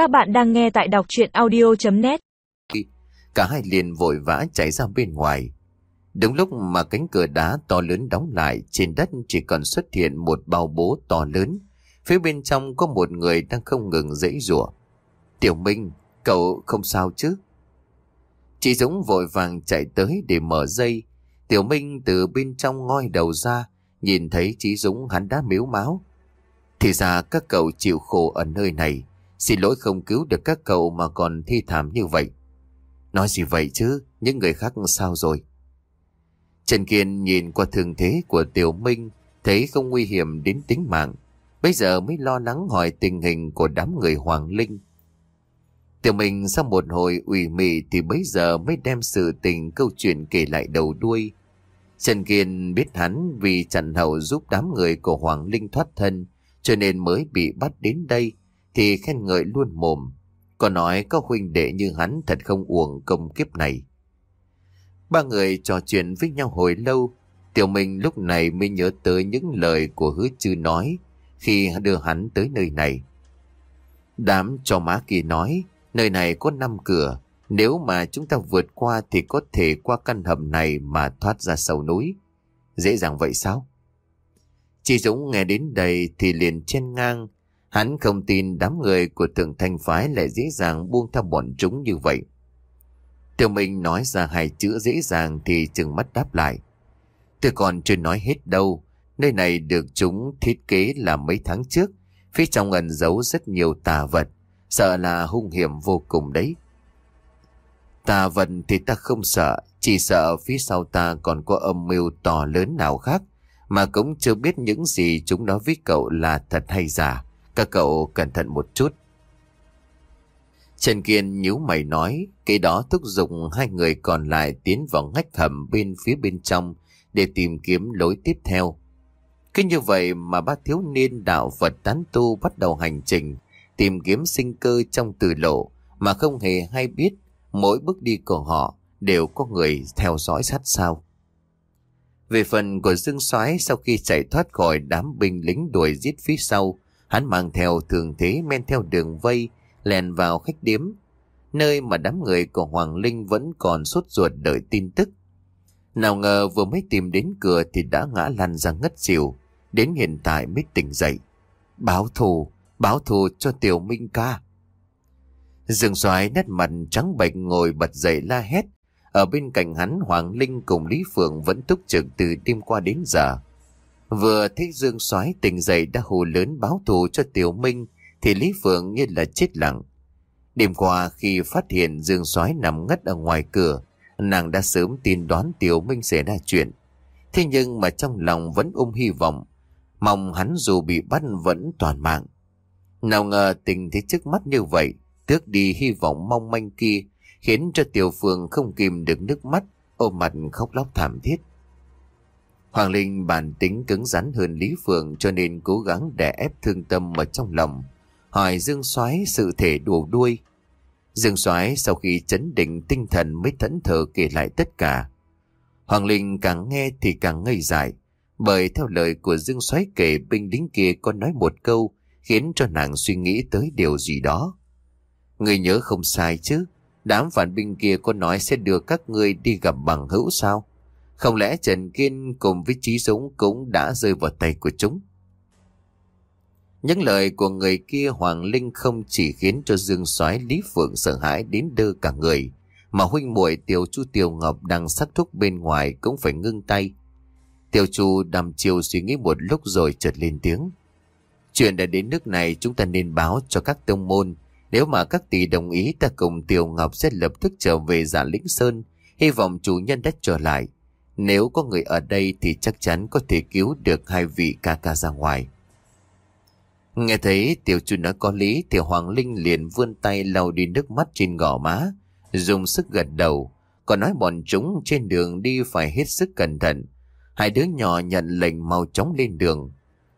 Các bạn đang nghe tại đọc chuyện audio.net Cả hai liền vội vã chạy ra bên ngoài. Đúng lúc mà cánh cửa đá to lớn đóng lại, trên đất chỉ còn xuất hiện một bao bố to lớn. Phía bên trong có một người đang không ngừng dãy rủa. Tiểu Minh, cậu không sao chứ? Chị Dũng vội vàng chạy tới để mở dây. Tiểu Minh từ bên trong ngoi đầu ra, nhìn thấy chị Dũng hắn đã miếu máu. Thì ra các cậu chịu khổ ở nơi này. Xin lỗi không cứu được các cậu mà còn thi thảm như vậy. Nói gì vậy chứ, những người khác sao rồi? Trần Kiên nhìn qua thường thế của Tiểu Minh, thấy không nguy hiểm đến tính mạng. Bây giờ mới lo lắng hỏi tình hình của đám người Hoàng Linh. Tiểu Minh sau một hồi ủy mị thì bây giờ mới đem sự tình câu chuyện kể lại đầu đuôi. Trần Kiên biết hắn vì Trần Hậu giúp đám người của Hoàng Linh thoát thân, cho nên mới bị bắt đến đây, thì khen ngợi luôn mồm. Còn nói có huynh đệ như hắn thật không uổng công kiếp này. Ba người trò chuyện với nhau hồi lâu, Tiểu Minh lúc này mới nhớ tới những lời của hứa chư nói khi đưa hắn tới nơi này. Đám cho má kỳ nói, nơi này có năm cửa, nếu mà chúng ta vượt qua thì có thể qua căn hầm này mà thoát ra sầu núi. Dễ dàng vậy sao? Chị Dũng nghe đến đây thì liền chen ngang. Hắn không tin đám người của thượng thanh phái lại dễ dàng buông tha bọn chúng như vậy. Tiểu Minh nói ra hai chữ dễ dàng thì chừng mắt đáp lại. Tôi còn chưa nói hết đâu. Nơi này được chúng thiết kế là mấy tháng trước. Phía trong ẩn giấu rất nhiều tà vật. Sợ là hung hiểm vô cùng đấy. Tà vật thì ta không sợ. Chỉ sợ phía sau ta còn có âm mưu to lớn nào khác. Mà cũng chưa biết những gì chúng nó với cậu là thật hay giả. Các cậu cẩn thận một chút. Trần Kiên nhíu mày nói, cái đó thúc giục hai người còn lại tiến vào ngách hầm bên phía bên trong để tìm kiếm lối tiếp theo. Cứ như vậy mà ba thiếu niên đạo Phật tán tu bắt đầu hành trình tìm kiếm sinh cơ trong từ lộ mà không hề hay biết mỗi bước đi của họ đều có người theo dõi sát sao. Về phần của Dương Soái sau khi chạy thoát khỏi đám binh lính đuổi giết phía sau, hắn mang theo thường thế men theo đường vây, lèn vào khách điếm, nơi mà đám người của Hoàng Linh vẫn còn sốt ruột đợi tin tức. Nào ngờ vừa mới tìm đến cửa thì đã ngã lăn ra ngất xỉu, đến hiện tại mới tỉnh dậy. Báo thù, báo thù cho Tiểu Minh ca. Dương Soái nét mặt trắng bệch ngồi bật dậy la hét, ở bên cạnh hắn Hoàng Linh cùng Lý Phượng vẫn túc trực từ đêm qua đến giờ. Vừa thấy Dương Soái tỉnh dậy đã hồ lớn báo thù cho Tiểu Minh thì Lý Phượng như là chết lặng. Đêm qua khi phát hiện Dương Soái nằm ngất ở ngoài cửa, nàng đã sớm tin đoán Tiểu Minh sẽ ra chuyện. Thế nhưng mà trong lòng vẫn ôm hy vọng, mong hắn dù bị bắt vẫn toàn mạng. Nào ngờ tình thế trước mắt như vậy, tước đi hy vọng mong manh kia khiến cho Tiểu Phương không kìm được nước mắt, ôm mặt khóc lóc thảm thiết. Hoàng Linh bản tính cứng rắn hơn Lý Phượng cho nên cố gắng đè ép thương tâm ở trong lòng, hỏi Dương Soái sự thể đùa đuôi. Dương Soái sau khi chấn định tinh thần mới thẫn thờ kể lại tất cả. Hoàng Linh càng nghe thì càng ngây dại, bởi theo lời của Dương Soái kể binh lính kia có nói một câu khiến cho nàng suy nghĩ tới điều gì đó. Người nhớ không sai chứ, Đám phản binh kia có nói sẽ đưa các ngươi đi gặp bằng hữu sao? Không lẽ Trần Kiên cùng với trí Dũng cũng đã rơi vào tay của chúng? Những lời của người kia Hoàng Linh không chỉ khiến cho Dương soái Lý Phượng sợ hãi đến đơ cả người, mà huynh muội Tiểu Chu Tiểu Ngọc đang sát thúc bên ngoài cũng phải ngưng tay. Tiểu Chu đầm chiều suy nghĩ một lúc rồi chợt lên tiếng. Chuyện đã đến nước này chúng ta nên báo cho các tông môn nếu mà các tỷ đồng ý ta cùng Tiểu Ngọc sẽ lập tức trở về giả lĩnh Sơn, hy vọng chủ nhân đã trở lại. Nếu có người ở đây thì chắc chắn có thể cứu được hai vị ca ca ra ngoài. Nghe thấy tiểu chủ nói có lý thì Hoàng Linh liền vươn tay lau đi nước mắt trên gò má, dùng sức gật đầu. Còn nói bọn chúng trên đường đi phải hết sức cẩn thận. Hai đứa nhỏ nhận lệnh mau chóng lên đường.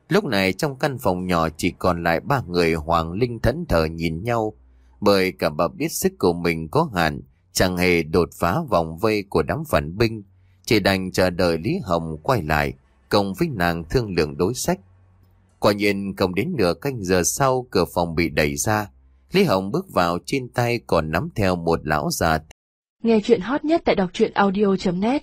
Lúc này trong căn phòng nhỏ chỉ còn lại ba người Hoàng Linh thẫn thờ nhìn nhau, bởi cả bà biết sức của mình có hạn, chẳng hề đột phá vòng vây của đám phản binh, chỉ đành chờ đợi Lý Hồng quay lại, cùng với nàng thương lượng đối sách. Quả nhiên không đến nửa canh giờ sau cửa phòng bị đẩy ra, Lý Hồng bước vào trên tay còn nắm theo một lão già Nghe chuyện hot nhất tại đọc truyện audio.net